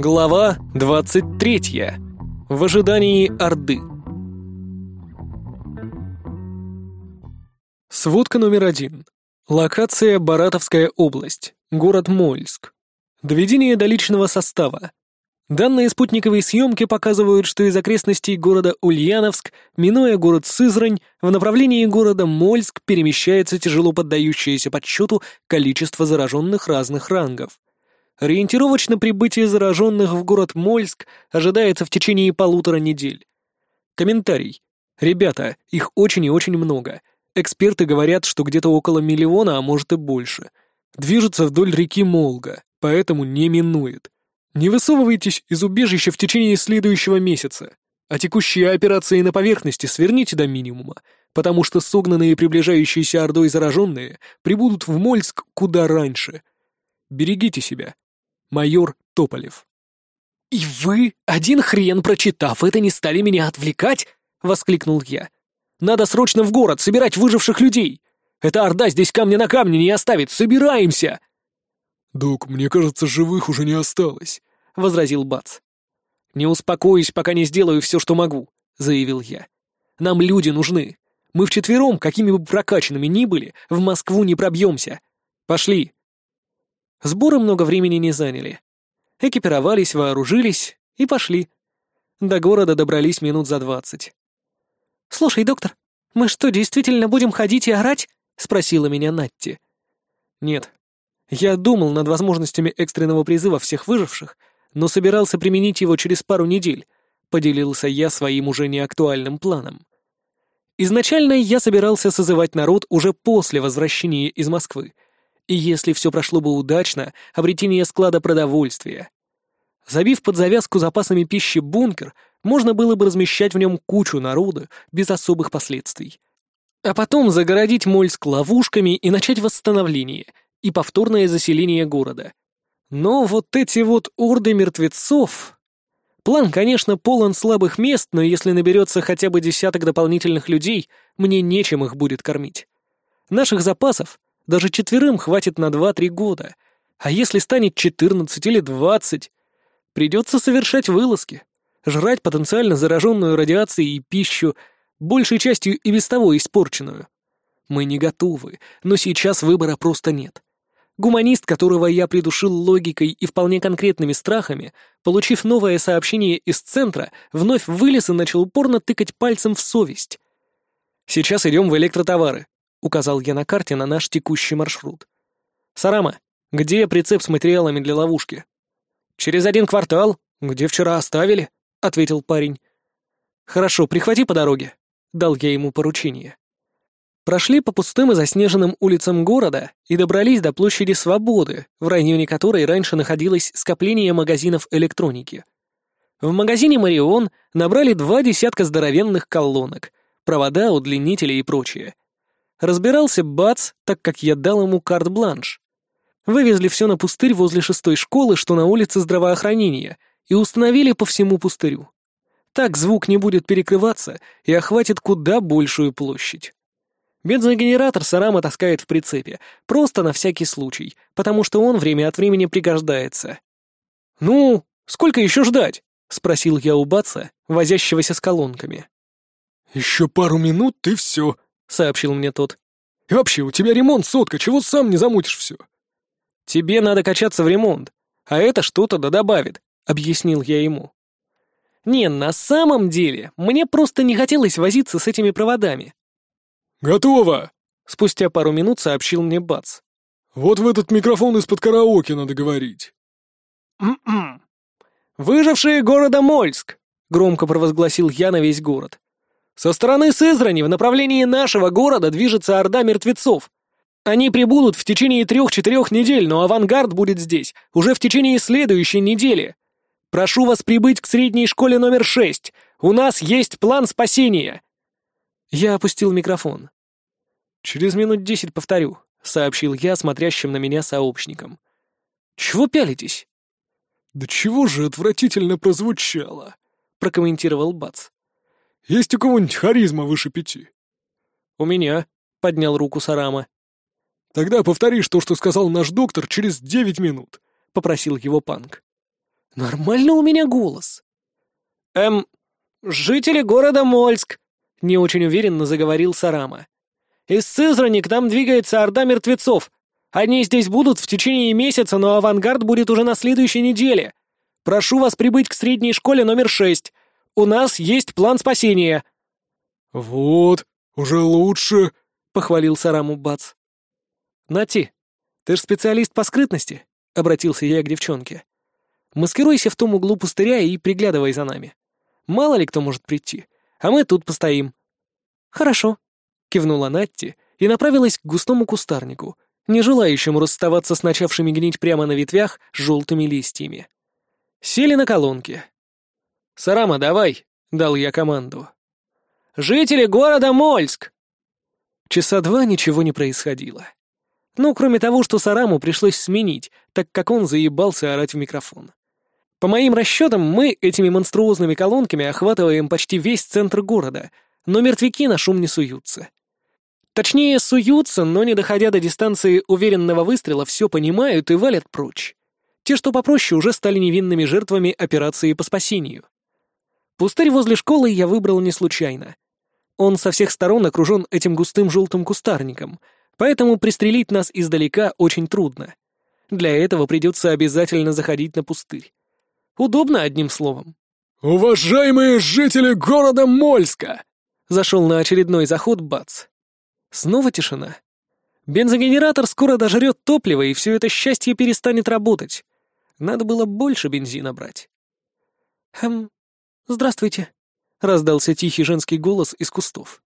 Глава 23. В ожидании Орды. Сводка номер один. Локация Баратовская область. Город Мольск. Доведение до личного состава. Данные спутниковой съемки показывают, что из окрестностей города Ульяновск, минуя город Сызрань, в направлении города Мольск перемещается тяжело поддающееся подсчету количество зараженных разных рангов. Ориентировочно прибытие зараженных в город Мольск ожидается в течение полутора недель. Комментарий. Ребята, их очень и очень много. Эксперты говорят, что где-то около миллиона, а может и больше. Движется вдоль реки Молга, поэтому не минует. Не высовывайтесь из убежища в течение следующего месяца, а текущие операции на поверхности сверните до минимума, потому что согнанные приближающиеся ордой зараженные прибудут в Мольск куда раньше. Берегите себя. Майор Тополев. «И вы, один хрен прочитав это, не стали меня отвлекать?» — воскликнул я. «Надо срочно в город собирать выживших людей! Эта орда здесь камня на камне не оставит! Собираемся!» «Док, мне кажется, живых уже не осталось», — возразил Бац. «Не успокоюсь, пока не сделаю все, что могу», — заявил я. «Нам люди нужны. Мы вчетвером, какими бы прокачанными ни были, в Москву не пробьемся. Пошли!» Сборы много времени не заняли. Экипировались, вооружились и пошли. До города добрались минут за двадцать. «Слушай, доктор, мы что, действительно будем ходить и орать?» — спросила меня Натти. «Нет, я думал над возможностями экстренного призыва всех выживших, но собирался применить его через пару недель, поделился я своим уже неактуальным планом. Изначально я собирался созывать народ уже после возвращения из Москвы, и если все прошло бы удачно, обретение склада продовольствия. Забив под завязку запасами пищи бункер, можно было бы размещать в нем кучу народа без особых последствий. А потом загородить Мольск ловушками и начать восстановление — и повторное заселение города. Но вот эти вот орды мертвецов... План, конечно, полон слабых мест, но если наберется хотя бы десяток дополнительных людей, мне нечем их будет кормить. Наших запасов даже четверым хватит на два-три года, а если станет четырнадцать или двадцать, придется совершать вылазки, жрать потенциально зараженную радиацией пищу, большей частью и без того испорченную. Мы не готовы, но сейчас выбора просто нет. Гуманист, которого я придушил логикой и вполне конкретными страхами, получив новое сообщение из центра, вновь вылез и начал упорно тыкать пальцем в совесть. «Сейчас идем в электротовары», — указал я на карте на наш текущий маршрут. «Сарама, где прицеп с материалами для ловушки?» «Через один квартал, где вчера оставили», — ответил парень. «Хорошо, прихвати по дороге», — дал я ему поручение. Прошли по пустым и заснеженным улицам города и добрались до площади Свободы, в районе которой раньше находилось скопление магазинов электроники. В магазине «Марион» набрали два десятка здоровенных колонок, провода, удлинители и прочее. Разбирался Бац, так как я дал ему карт-бланш. Вывезли все на пустырь возле шестой школы, что на улице здравоохранения, и установили по всему пустырю. Так звук не будет перекрываться и охватит куда большую площадь. Бензогенератор Сарама таскает в прицепе, просто на всякий случай, потому что он время от времени пригождается. «Ну, сколько еще ждать?» — спросил я у Баца, возящегося с колонками. «Еще пару минут, и все», — сообщил мне тот. «И вообще, у тебя ремонт сотка, чего сам не замутишь все?» «Тебе надо качаться в ремонт, а это что-то да добавит», — объяснил я ему. «Не, на самом деле, мне просто не хотелось возиться с этими проводами. «Готово!» — спустя пару минут сообщил мне Бац. «Вот в этот микрофон из-под караоке надо говорить». «М-м. «Выжившие города Мольск!» — громко провозгласил я на весь город. «Со стороны Сызрани в направлении нашего города движется орда мертвецов. Они прибудут в течение трех-четырех недель, но авангард будет здесь уже в течение следующей недели. Прошу вас прибыть к средней школе номер шесть. У нас есть план спасения. Я опустил микрофон. «Через минут десять повторю», — сообщил я смотрящим на меня сообщникам. «Чего пялитесь?» «Да чего же отвратительно прозвучало», — прокомментировал Бац. «Есть у кого-нибудь харизма выше пяти?» «У меня», — поднял руку Сарама. «Тогда повторишь то, что сказал наш доктор через девять минут», — попросил его Панк. Нормально у меня голос. Эм, жители города Мольск, не очень уверенно заговорил Сарама. Из Сызрани к нам двигается орда мертвецов. Они здесь будут в течение месяца, но авангард будет уже на следующей неделе. Прошу вас прибыть к средней школе номер шесть. У нас есть план спасения». «Вот, уже лучше», — похвалил Сараму Бац. «Нати, ты ж специалист по скрытности», — обратился я к девчонке. «Маскируйся в том углу пустыря и приглядывай за нами. Мало ли кто может прийти, а мы тут постоим». «Хорошо», — кивнула Натти и направилась к густому кустарнику, не желающему расставаться с начавшими гнить прямо на ветвях желтыми листьями. Сели на колонки. «Сарама, давай!» — дал я команду. «Жители города Мольск!» Часа два ничего не происходило. Ну, кроме того, что Сараму пришлось сменить, так как он заебался орать в микрофон. По моим расчетам, мы этими монструозными колонками охватываем почти весь центр города, но мертвяки на шум не суются. Точнее, суются, но не доходя до дистанции уверенного выстрела, все понимают и валят прочь. Те, что попроще, уже стали невинными жертвами операции по спасению. Пустырь возле школы я выбрал не случайно. Он со всех сторон окружен этим густым желтым кустарником, поэтому пристрелить нас издалека очень трудно. Для этого придется обязательно заходить на пустырь. Удобно, одним словом. «Уважаемые жители города Мольска!» Зашел на очередной заход Бац. Снова тишина. Бензогенератор скоро дожрет топливо, и все это счастье перестанет работать. Надо было больше бензина брать. «Хм, здравствуйте», — раздался тихий женский голос из кустов.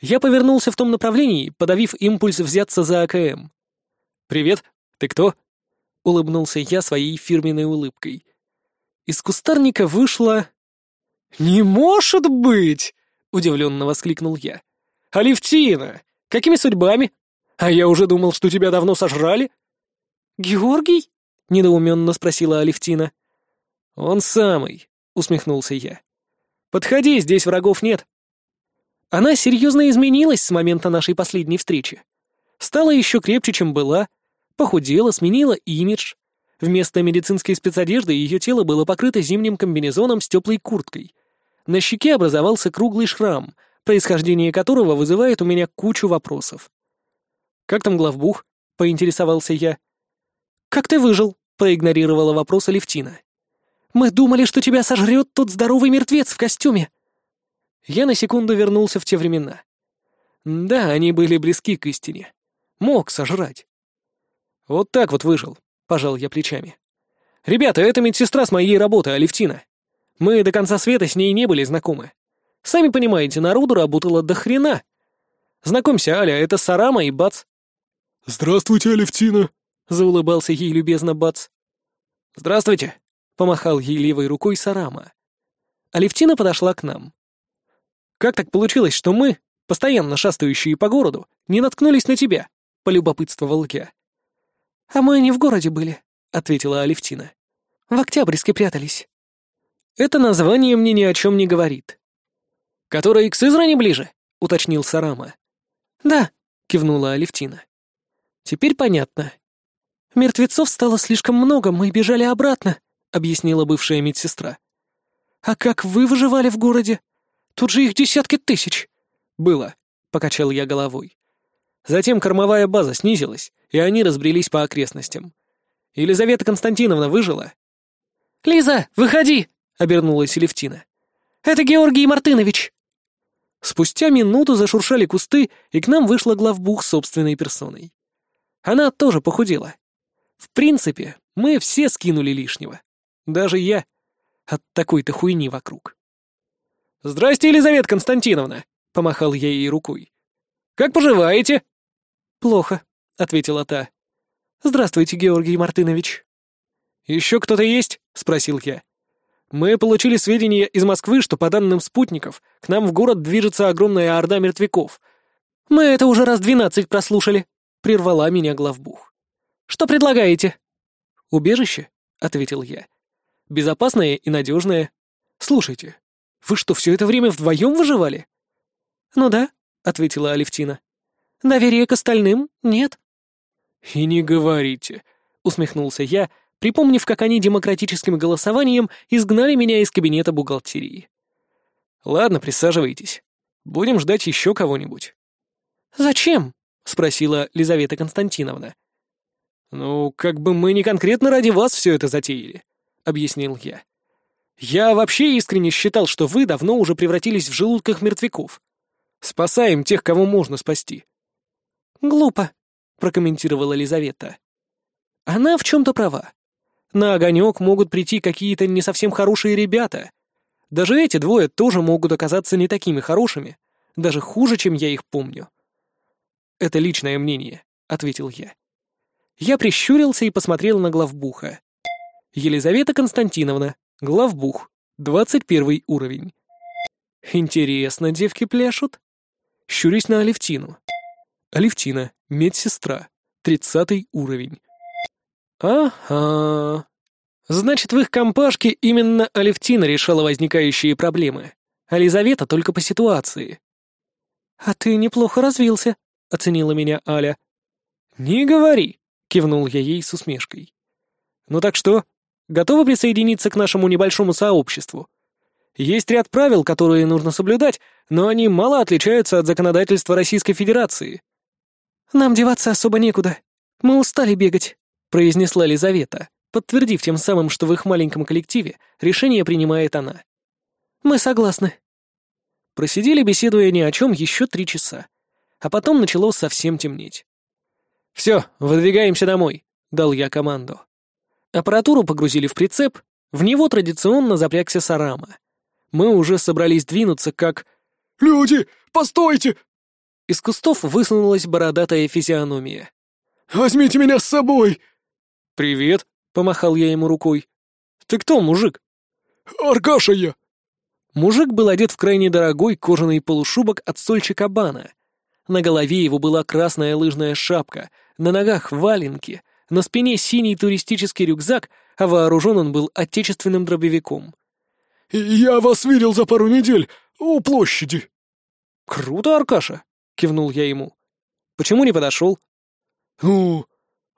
Я повернулся в том направлении, подавив импульс взяться за АКМ. «Привет, ты кто?» — улыбнулся я своей фирменной улыбкой. Из кустарника вышла... «Не может быть!» — удивленно воскликнул я. «Алевтина! Какими судьбами? А я уже думал, что тебя давно сожрали». «Георгий?» — недоуменно спросила Алевтина. «Он самый», — усмехнулся я. «Подходи, здесь врагов нет». Она серьезно изменилась с момента нашей последней встречи. Стала еще крепче, чем была, похудела, сменила имидж. Вместо медицинской спецодежды ее тело было покрыто зимним комбинезоном с теплой курткой. На щеке образовался круглый шрам, происхождение которого вызывает у меня кучу вопросов. «Как там главбух?» — поинтересовался я. «Как ты выжил?» — проигнорировала вопрос Алевтина. «Мы думали, что тебя сожрет тот здоровый мертвец в костюме». Я на секунду вернулся в те времена. Да, они были близки к истине. Мог сожрать. Вот так вот выжил, пожал я плечами. Ребята, это медсестра с моей работы, Алевтина. Мы до конца света с ней не были знакомы. Сами понимаете, народу работало до хрена. Знакомься, Аля, это Сарама и Бац. «Здравствуйте, Алевтина», — заулыбался ей любезно Бац. «Здравствуйте», — помахал ей левой рукой Сарама. Алевтина подошла к нам. «Как так получилось, что мы, постоянно шастающие по городу, не наткнулись на тебя?» — полюбопытствовал я. «А мы не в городе были», — ответила Алевтина. «В Октябрьске прятались». Это название мне ни о чем не говорит. «Который к Сызрани ближе?» — уточнил Сарама. «Да», — кивнула Алевтина. «Теперь понятно. Мертвецов стало слишком много, мы бежали обратно», — объяснила бывшая медсестра. «А как вы выживали в городе? Тут же их десятки тысяч». «Было», — покачал я головой. Затем кормовая база снизилась, и они разбрелись по окрестностям. Елизавета Константиновна выжила. «Лиза, выходи!» — обернулась Левтина. «Это Георгий Мартынович!» Спустя минуту зашуршали кусты, и к нам вышла главбух собственной персоной. Она тоже похудела. В принципе, мы все скинули лишнего. Даже я. От такой-то хуйни вокруг. «Здрасте, Елизавета Константиновна!» — помахал я ей рукой. «Как поживаете?» «Плохо», — ответила та. «Здравствуйте, Георгий Мартынович». «Еще кто-то есть?» — спросил я. Мы получили сведения из Москвы, что по данным спутников, к нам в город движется огромная орда мертвяков. Мы это уже раз двенадцать прослушали, прервала меня главбух. Что предлагаете? Убежище, ответил я. Безопасное и надежное. Слушайте, вы что, все это время вдвоем выживали? Ну да, ответила Алевтина. Доверия к остальным нет. И не говорите, усмехнулся я, припомнив, как они демократическим голосованием изгнали меня из кабинета бухгалтерии. «Ладно, присаживайтесь. Будем ждать еще кого-нибудь». «Зачем?» — спросила Лизавета Константиновна. «Ну, как бы мы не конкретно ради вас все это затеяли», — объяснил я. «Я вообще искренне считал, что вы давно уже превратились в желудках мертвяков. Спасаем тех, кого можно спасти». «Глупо», — прокомментировала Лизавета. «Она в чем-то права. На огонек могут прийти какие-то не совсем хорошие ребята. Даже эти двое тоже могут оказаться не такими хорошими, даже хуже, чем я их помню». «Это личное мнение», — ответил я. Я прищурился и посмотрел на главбуха. Елизавета Константиновна, главбух, двадцать первый уровень. Интересно, девки пляшут? Щурюсь на Алевтину. Алевтина, медсестра, тридцатый уровень. Ага. Значит, в их компашке именно Алевтина решала возникающие проблемы, а только по ситуации. «А ты неплохо развился», — оценила меня Аля. «Не говори», — кивнул я ей с усмешкой. «Ну так что, готовы присоединиться к нашему небольшому сообществу? Есть ряд правил, которые нужно соблюдать, но они мало отличаются от законодательства Российской Федерации». «Нам деваться особо некуда. Мы устали бегать», — произнесла Лизавета, подтвердив тем самым, что в их маленьком коллективе решение принимает она. «Мы согласны». Просидели, беседуя ни о чем, еще три часа. А потом начало совсем темнеть. «Все, выдвигаемся домой», — дал я команду. Аппаратуру погрузили в прицеп, в него традиционно запрягся Сарама. Мы уже собрались двинуться, как... «Люди, постойте!» Из кустов высунулась бородатая физиономия. «Возьмите меня с собой!» «Привет», — помахал я ему рукой. «Ты кто, мужик?» «Аркаша я!» Мужик был одет в крайне дорогой кожаный полушубок от Сольча Кабана. На голове его была красная лыжная шапка — на ногах валенки, на спине синий туристический рюкзак, а вооружен он был отечественным дробовиком. «Я вас видел за пару недель у площади». «Круто, Аркаша!» — кивнул я ему. «Почему не подошел?» «Ну,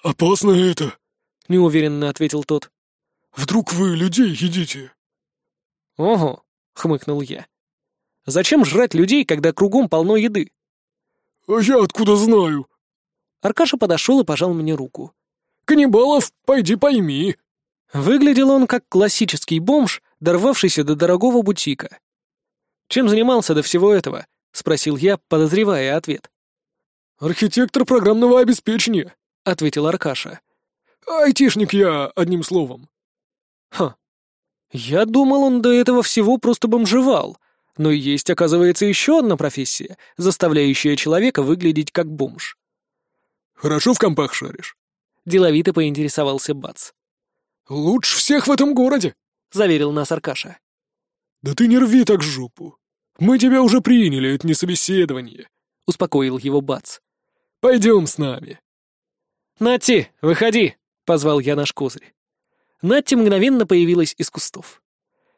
опасно это», — неуверенно ответил тот. «Вдруг вы людей едите?» «Ого», — хмыкнул я. «Зачем жрать людей, когда кругом полно еды?» «А я откуда знаю?» Аркаша подошел и пожал мне руку. «Каннибалов, пойди пойми!» Выглядел он как классический бомж, дорвавшийся до дорогого бутика. «Чем занимался до всего этого?» — спросил я, подозревая ответ. «Архитектор программного обеспечения», — ответил Аркаша. «Айтишник я, одним словом». «Ха. Я думал, он до этого всего просто бомжевал, но есть, оказывается, еще одна профессия, заставляющая человека выглядеть как бомж. Хорошо в компах шаришь?» Деловито поинтересовался Бац. «Лучше всех в этом городе», — заверил нас Аркаша. «Да ты не рви так жопу. Мы тебя уже приняли, это не собеседование», — успокоил его Бац. «Пойдем с нами». «Натти, выходи!» — позвал я наш козырь. Натти мгновенно появилась из кустов.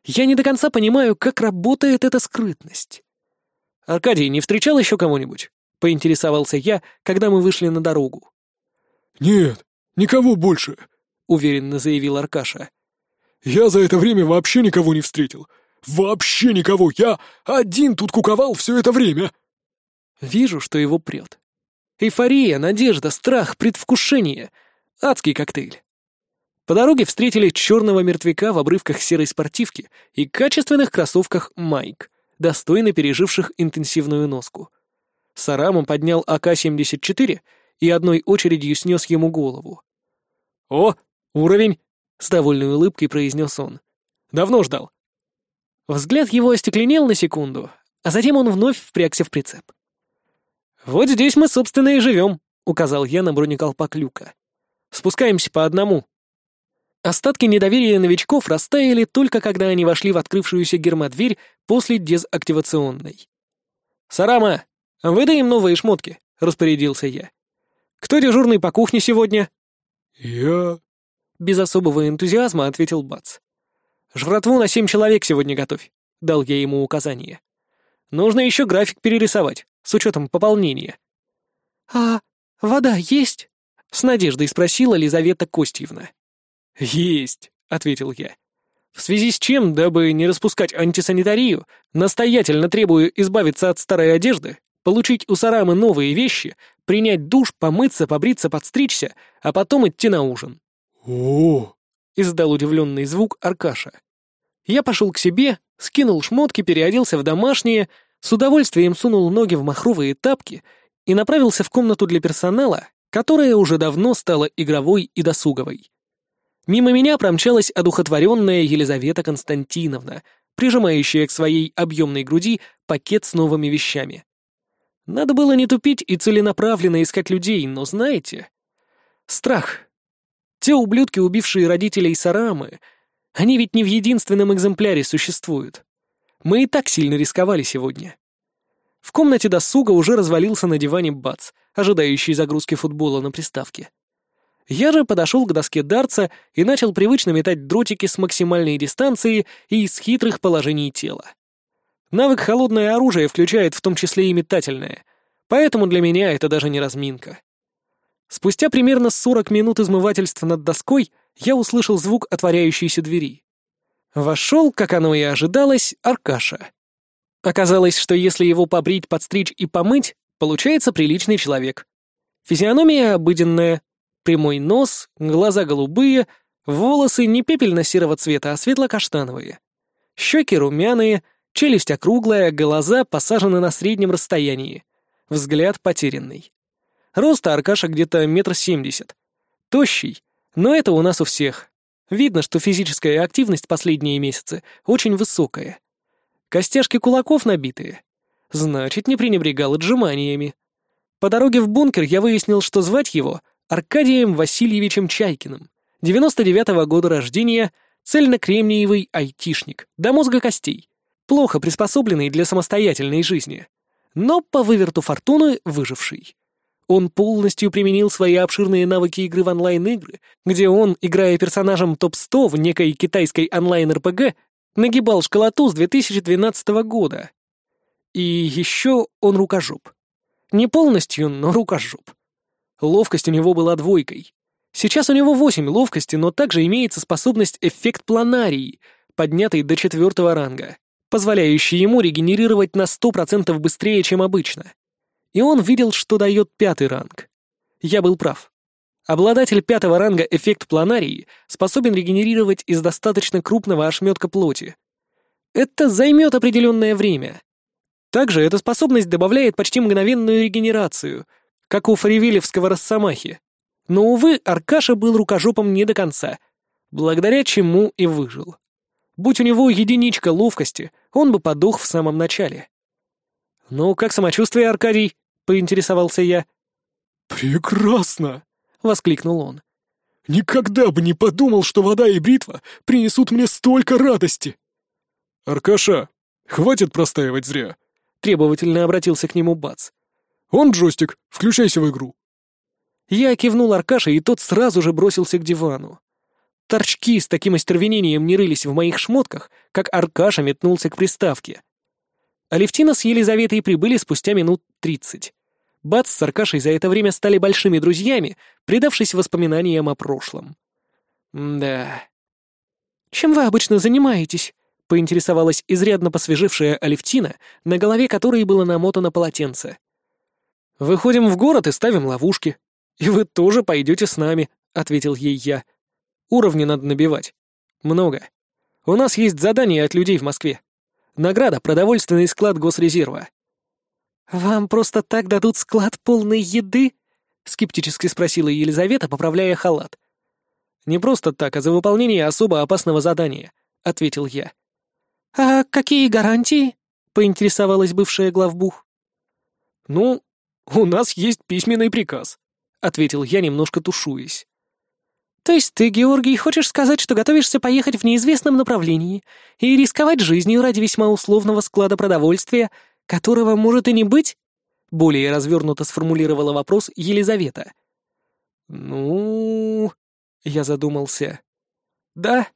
Я не до конца понимаю, как работает эта скрытность. «Аркадий, не встречал еще кого-нибудь?» — поинтересовался я, когда мы вышли на дорогу. «Нет, никого больше», — уверенно заявил Аркаша. «Я за это время вообще никого не встретил. Вообще никого! Я один тут куковал все это время!» Вижу, что его прет. Эйфория, надежда, страх, предвкушение. Адский коктейль. По дороге встретили черного мертвяка в обрывках серой спортивки и качественных кроссовках «Майк», достойно переживших интенсивную носку. Сарама поднял АК-74 и одной очередью снес ему голову. «О, уровень!» — с довольной улыбкой произнес он. «Давно ждал». Взгляд его остекленел на секунду, а затем он вновь впрягся в прицеп. «Вот здесь мы, собственно, и живем», — указал я на бронеколпак люка. «Спускаемся по одному». Остатки недоверия новичков растаяли только когда они вошли в открывшуюся гермодверь после дезактивационной. «Сарама, «Выдай им новые шмотки», — распорядился я. «Кто дежурный по кухне сегодня?» «Я...» Без особого энтузиазма ответил Бац. «Жратву на семь человек сегодня готовь», — дал я ему указание. «Нужно еще график перерисовать, с учетом пополнения». «А вода есть?» — с надеждой спросила Лизавета Костьевна. «Есть», — ответил я. В связи с чем, дабы не распускать антисанитарию, настоятельно требую избавиться от старой одежды, получить у Сарамы новые вещи, принять душ, помыться, побриться, подстричься, а потом идти на ужин. О, издал удивленный звук Аркаша. Я пошел к себе, скинул шмотки, переоделся в домашние, с удовольствием сунул ноги в махровые тапки и направился в комнату для персонала, которая уже давно стала игровой и досуговой. Мимо меня промчалась одухотворенная Елизавета Константиновна, прижимающая к своей объемной груди пакет с новыми вещами. Надо было не тупить и целенаправленно искать людей, но знаете... Страх. Те ублюдки, убившие родителей Сарамы, они ведь не в единственном экземпляре существуют. Мы и так сильно рисковали сегодня. В комнате досуга уже развалился на диване Бац, ожидающий загрузки футбола на приставке. Я же подошел к доске дартса и начал привычно метать дротики с максимальной дистанции и из хитрых положений тела. Навык «Холодное оружие» включает в том числе и метательное, поэтому для меня это даже не разминка. Спустя примерно 40 минут измывательства над доской я услышал звук отворяющейся двери. Вошел, как оно и ожидалось, Аркаша. Оказалось, что если его побрить, подстричь и помыть, получается приличный человек. Физиономия обыденная, прямой нос, глаза голубые, волосы не пепельно-серого цвета, а светло-каштановые. Щеки румяные, челюсть округлая, глаза посажены на среднем расстоянии. Взгляд потерянный. Роста Аркаша где-то метр семьдесят. Тощий, но это у нас у всех. Видно, что физическая активность последние месяцы очень высокая. Костяшки кулаков набитые. Значит, не пренебрегал отжиманиями. По дороге в бункер я выяснил, что звать его Аркадием Васильевичем Чайкиным, 99-го года рождения, цельнокремниевый айтишник, до мозга костей, плохо приспособленный для самостоятельной жизни, но по выверту фортуны выживший. Он полностью применил свои обширные навыки игры в онлайн-игры, где он, играя персонажем топ-100 в некой китайской онлайн-РПГ, нагибал школоту с 2012 года. И еще он рукожоп. Не полностью, но рукожоп. Ловкость у него была двойкой. Сейчас у него восемь ловкости, но также имеется способность эффект планарии, поднятый до четвертого ранга, позволяющий ему регенерировать на 100% быстрее, чем обычно и он видел, что дает пятый ранг. Я был прав. Обладатель пятого ранга эффект планарии способен регенерировать из достаточно крупного ошметка плоти. Это займет определенное время. Также эта способность добавляет почти мгновенную регенерацию, как у фаривелевского росомахи. Но, увы, Аркаша был рукожопом не до конца, благодаря чему и выжил. Будь у него единичка ловкости, он бы подох в самом начале. «Ну, как самочувствие, Аркадий?» — поинтересовался я. «Прекрасно!» — воскликнул он. «Никогда бы не подумал, что вода и бритва принесут мне столько радости!» «Аркаша, хватит простаивать зря!» — требовательно обратился к нему Бац. «Он джойстик, включайся в игру!» Я кивнул Аркаше, и тот сразу же бросился к дивану. Торчки с таким остервенением не рылись в моих шмотках, как Аркаша метнулся к приставке. Алевтина с Елизаветой прибыли спустя минут тридцать. Бац с Аркашей за это время стали большими друзьями, предавшись воспоминаниям о прошлом. да. «Чем вы обычно занимаетесь?» — поинтересовалась изрядно посвежившая Алевтина, на голове которой было намотано полотенце. «Выходим в город и ставим ловушки. И вы тоже пойдете с нами», — ответил ей я. «Уровни надо набивать. Много. У нас есть задания от людей в Москве. Награда — продовольственный склад госрезерва». «Вам просто так дадут склад полной еды?» — скептически спросила Елизавета, поправляя халат. «Не просто так, а за выполнение особо опасного задания», — ответил я. «А какие гарантии?» — поинтересовалась бывшая главбух. «Ну, у нас есть письменный приказ», — ответил я, немножко тушуясь. «То есть ты, Георгий, хочешь сказать, что готовишься поехать в неизвестном направлении и рисковать жизнью ради весьма условного склада продовольствия, которого может и не быть?» Более развернуто сформулировала вопрос Елизавета. «Ну...» — я задумался. «Да.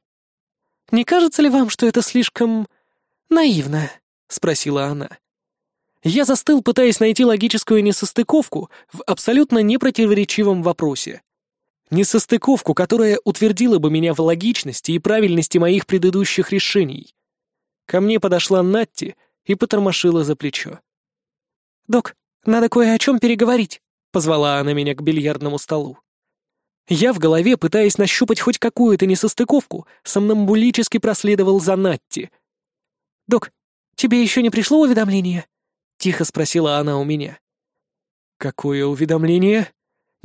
Не кажется ли вам, что это слишком... наивно?» — спросила она. Я застыл, пытаясь найти логическую несостыковку в абсолютно непротиворечивом вопросе. Несостыковку, которая утвердила бы меня в логичности и правильности моих предыдущих решений. Ко мне подошла Натти и потормошила за плечо. «Док, надо кое о чем переговорить», — позвала она меня к бильярдному столу. Я в голове, пытаясь нащупать хоть какую-то несостыковку, сомнамбулически проследовал за Натти. «Док, тебе еще не пришло уведомление?» — тихо спросила она у меня. «Какое уведомление?» —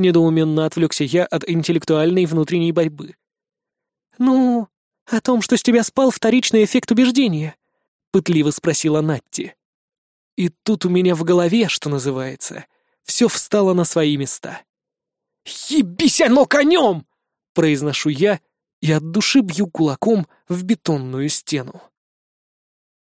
недоуменно отвлекся я от интеллектуальной внутренней борьбы. «Ну, о том, что с тебя спал вторичный эффект убеждения», — пытливо спросила Натти. И тут у меня в голове, что называется, все встало на свои места. «Ебись оно конем!» — произношу я и от души бью кулаком в бетонную стену.